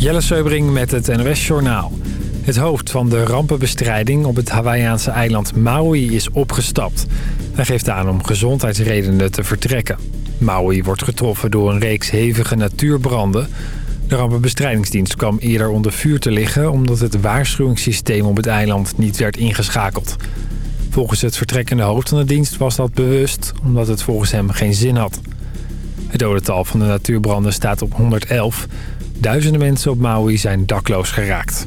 Jelle Seubring met het NOS Journaal. Het hoofd van de rampenbestrijding op het Hawaïaanse eiland Maui is opgestapt. Hij geeft aan om gezondheidsredenen te vertrekken. Maui wordt getroffen door een reeks hevige natuurbranden. De rampenbestrijdingsdienst kwam eerder onder vuur te liggen... omdat het waarschuwingssysteem op het eiland niet werd ingeschakeld. Volgens het vertrekkende hoofd van de dienst was dat bewust... omdat het volgens hem geen zin had. Het dodental van de natuurbranden staat op 111. Duizenden mensen op Maui zijn dakloos geraakt.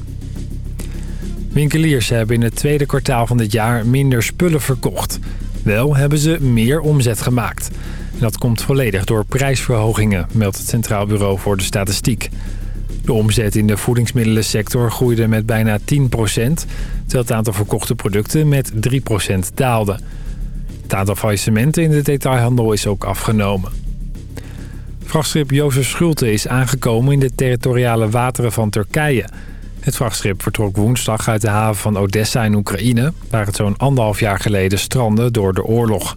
Winkeliers hebben in het tweede kwartaal van dit jaar minder spullen verkocht. Wel hebben ze meer omzet gemaakt. Dat komt volledig door prijsverhogingen, meldt het Centraal Bureau voor de Statistiek. De omzet in de voedingsmiddelensector groeide met bijna 10% terwijl het aantal verkochte producten met 3% daalde. Het aantal faillissementen in de detailhandel is ook afgenomen. Vrachtschip Jozef Schulte is aangekomen in de territoriale wateren van Turkije. Het vrachtschip vertrok woensdag uit de haven van Odessa in Oekraïne... waar het zo'n anderhalf jaar geleden strandde door de oorlog.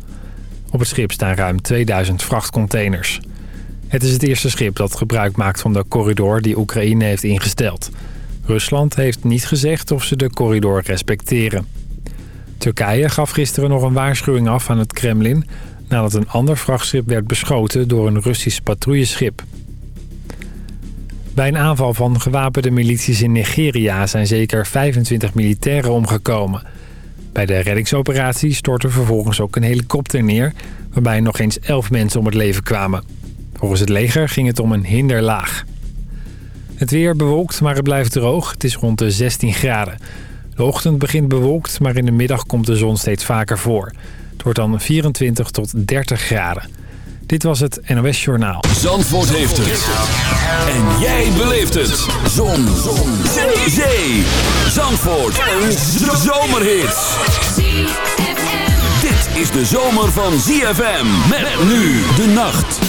Op het schip staan ruim 2000 vrachtcontainers. Het is het eerste schip dat gebruik maakt van de corridor die Oekraïne heeft ingesteld. Rusland heeft niet gezegd of ze de corridor respecteren. Turkije gaf gisteren nog een waarschuwing af aan het Kremlin... nadat een ander vrachtschip werd beschoten door een Russisch patrouilleschip. Bij een aanval van gewapende milities in Nigeria zijn zeker 25 militairen omgekomen. Bij de reddingsoperatie stortte vervolgens ook een helikopter neer... waarbij nog eens 11 mensen om het leven kwamen. Volgens het leger ging het om een hinderlaag. Het weer bewolkt, maar het blijft droog. Het is rond de 16 graden. De ochtend begint bewolkt, maar in de middag komt de zon steeds vaker voor. Het wordt dan 24 tot 30 graden. Dit was het NOS Journaal. Zandvoort heeft het. En jij beleeft het. Zon. zon. Zee. Zee. Zandvoort. Een zomerhit. Dit is de zomer van ZFM. Met nu de nacht.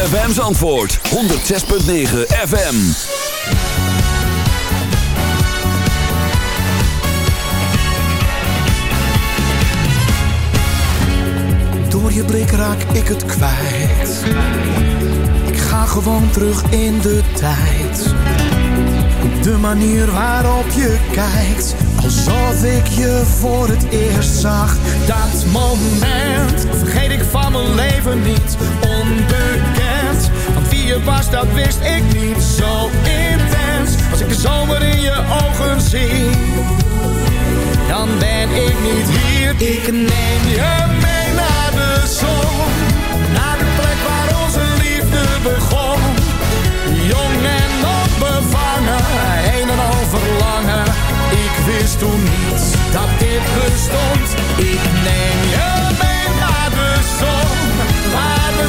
ZFM's antwoord. 106.9 FM. Door je blik raak ik het kwijt. Ik ga gewoon terug in de tijd. De manier waarop je kijkt, alsof ik je voor het eerst zag. Dat moment vergeet ik van mijn leven niet. Wie je was, dat wist ik niet. Zo intens, als ik de zomer in je ogen zie. Dan ben ik niet hier. Ik neem je mee naar de zon. Naar de plek waar onze liefde begon. Jong en onbevangen, een en al verlangen. Ik wist toen niet dat dit bestond. Ik neem je mee naar de zon. Waar we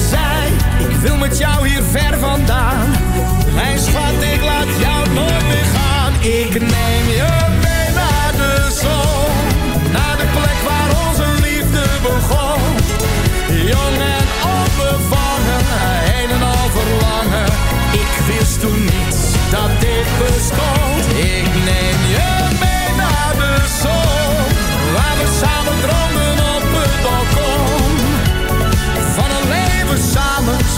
ik wil met jou hier ver vandaan. Mijn schat, ik laat jou nooit meer gaan. Ik neem je mee naar de zon. Naar de plek waar onze liefde begon. Jong en onbevangen, een en al verlangen. Ik wist toen niet dat dit bestond. Ik neem je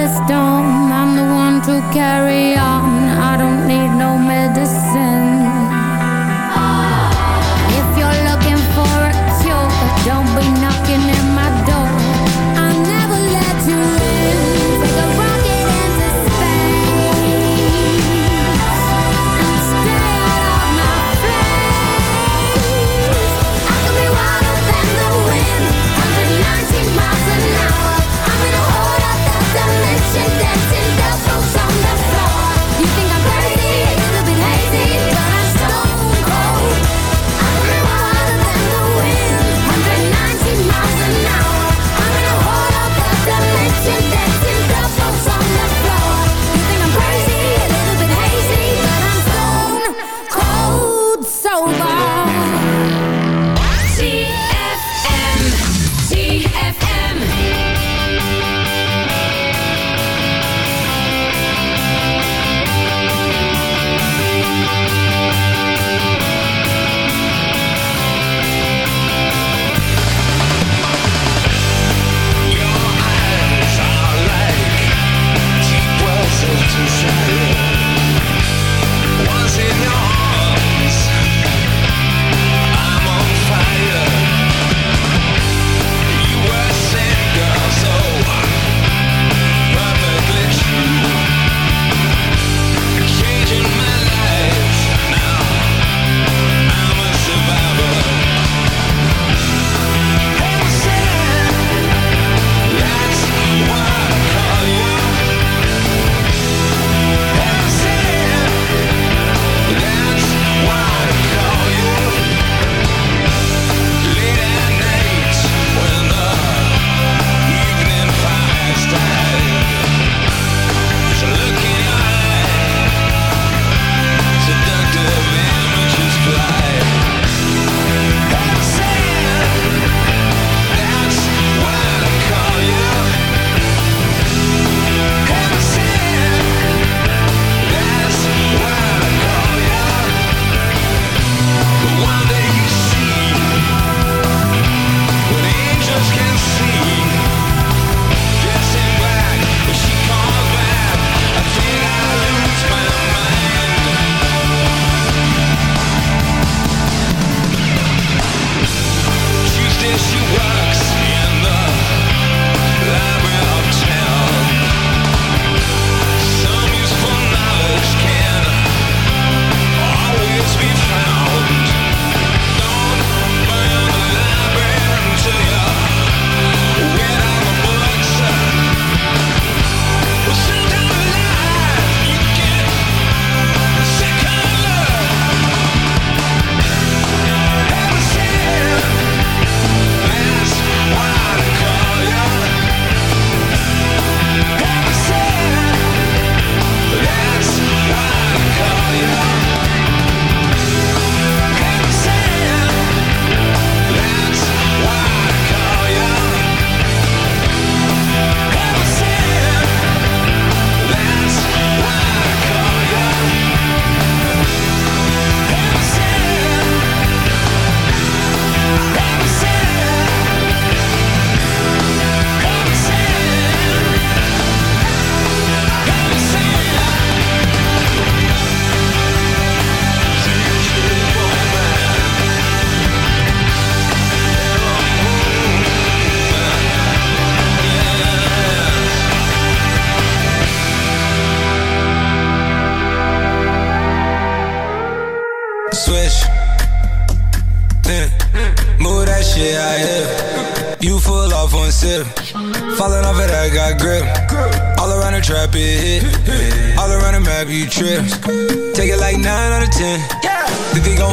this dawn I'm the one to carry on. I don't need no medicine. They go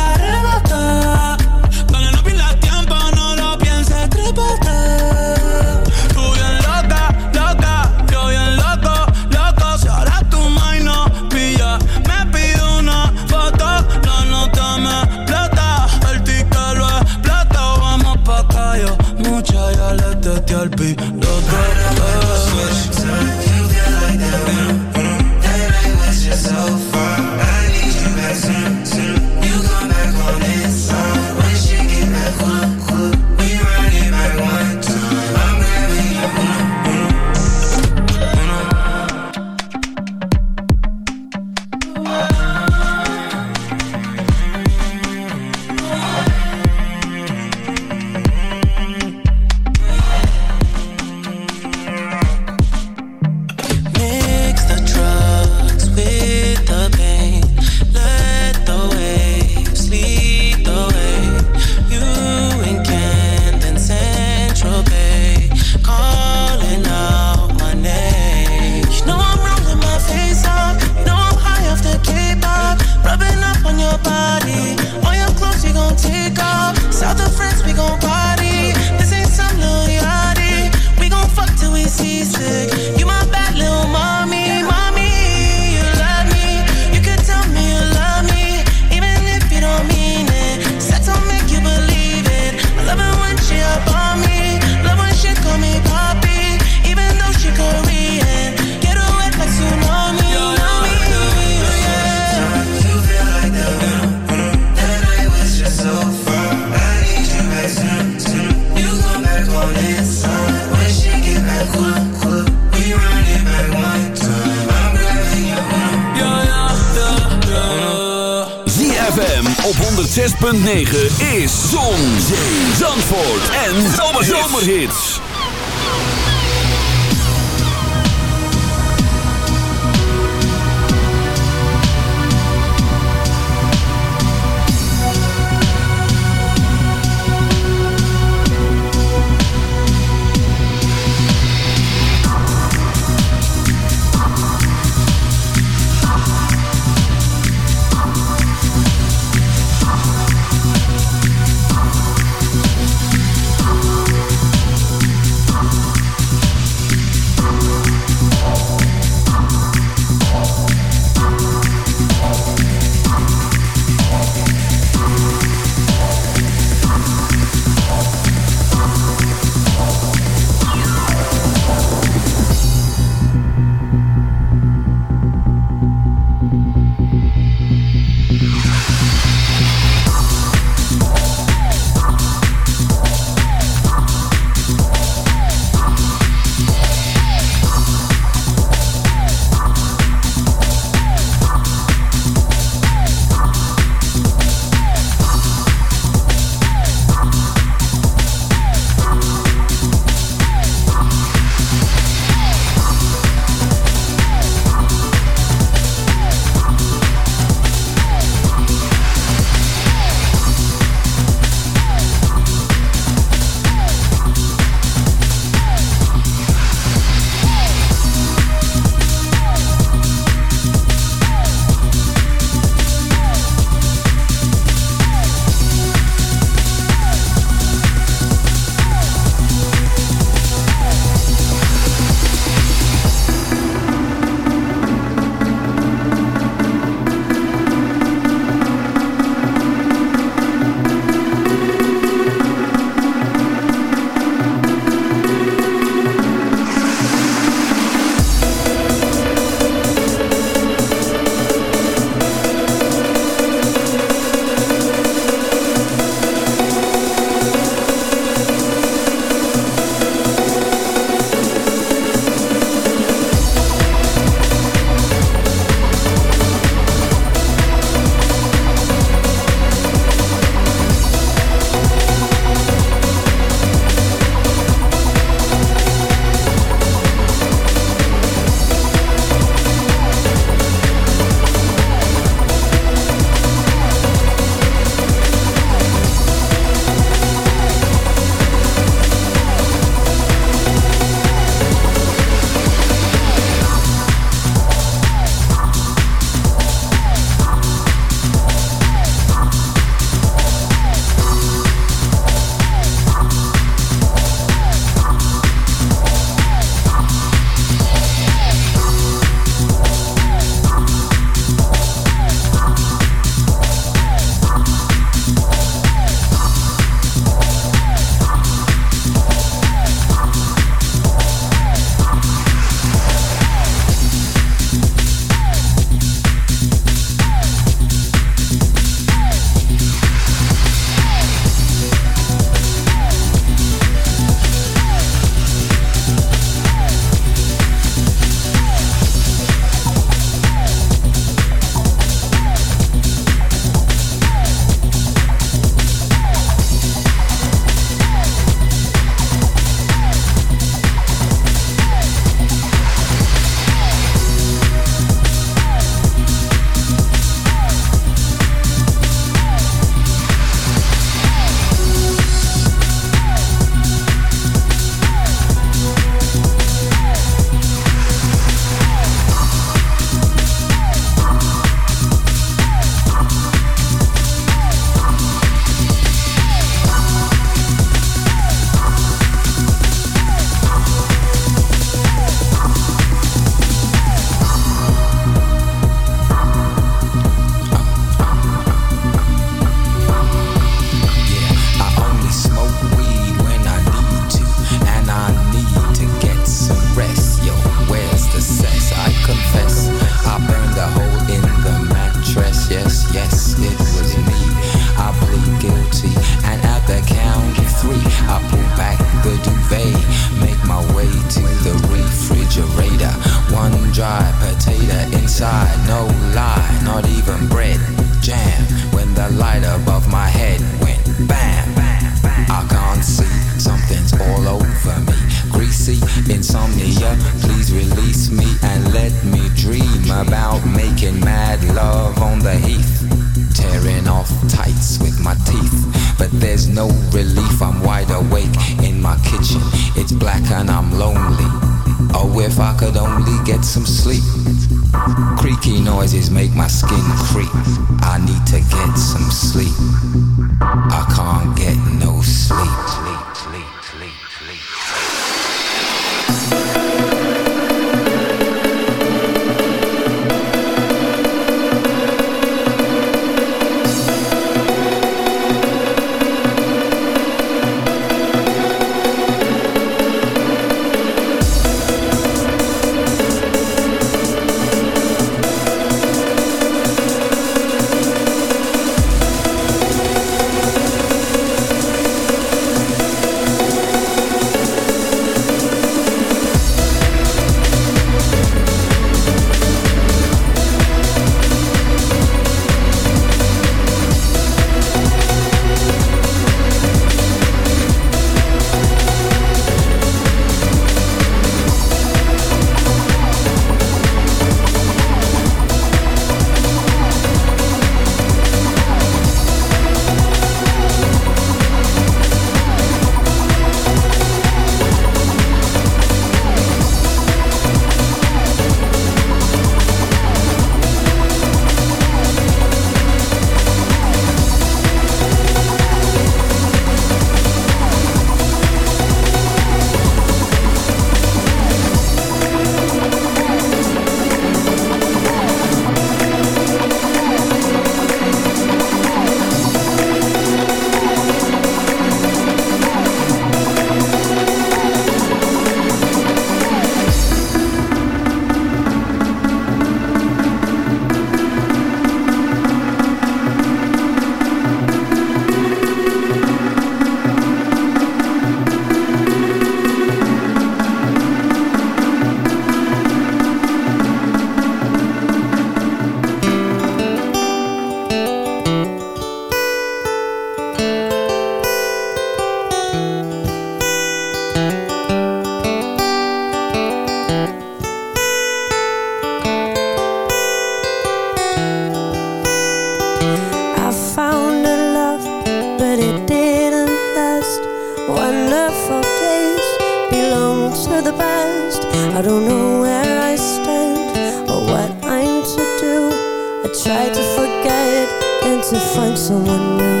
try to forget and to find someone new.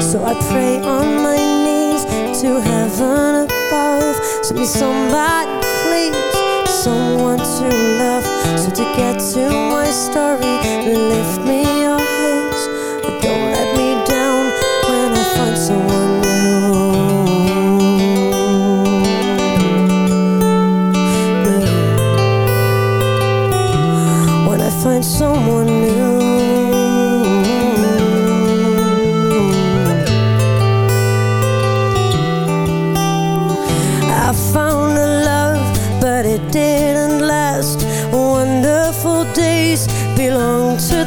So I pray on my knees to heaven above. To be somebody please, someone to love. So to get to my story, lift me up.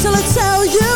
till I tell you.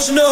Don't you know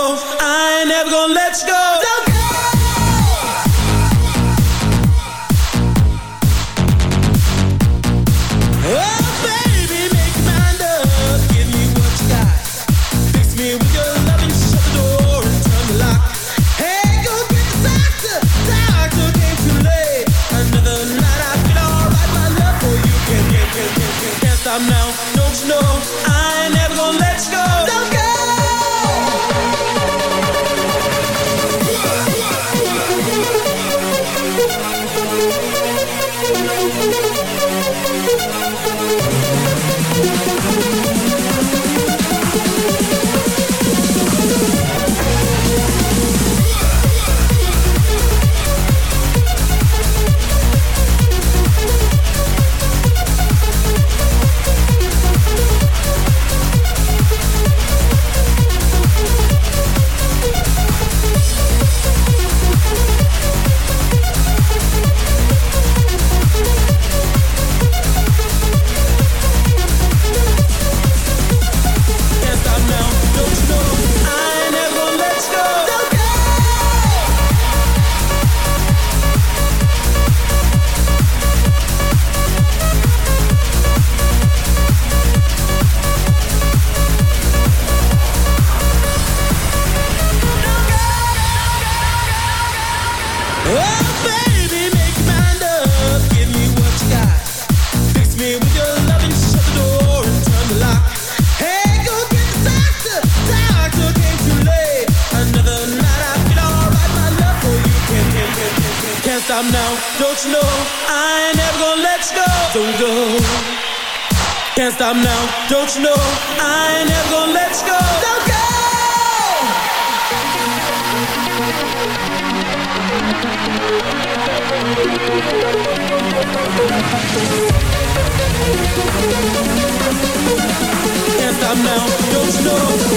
now. Don't know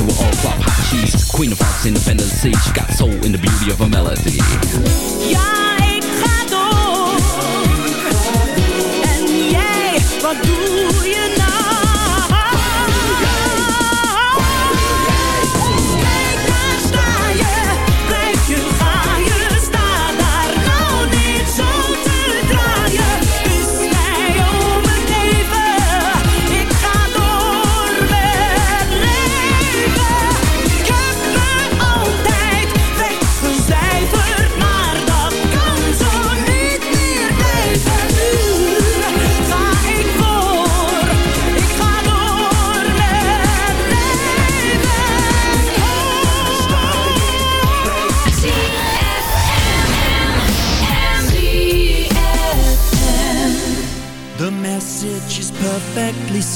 to an all flop hot cheese. Queen of hearts, independent sea. She got soul in the beauty of a melody. Ja,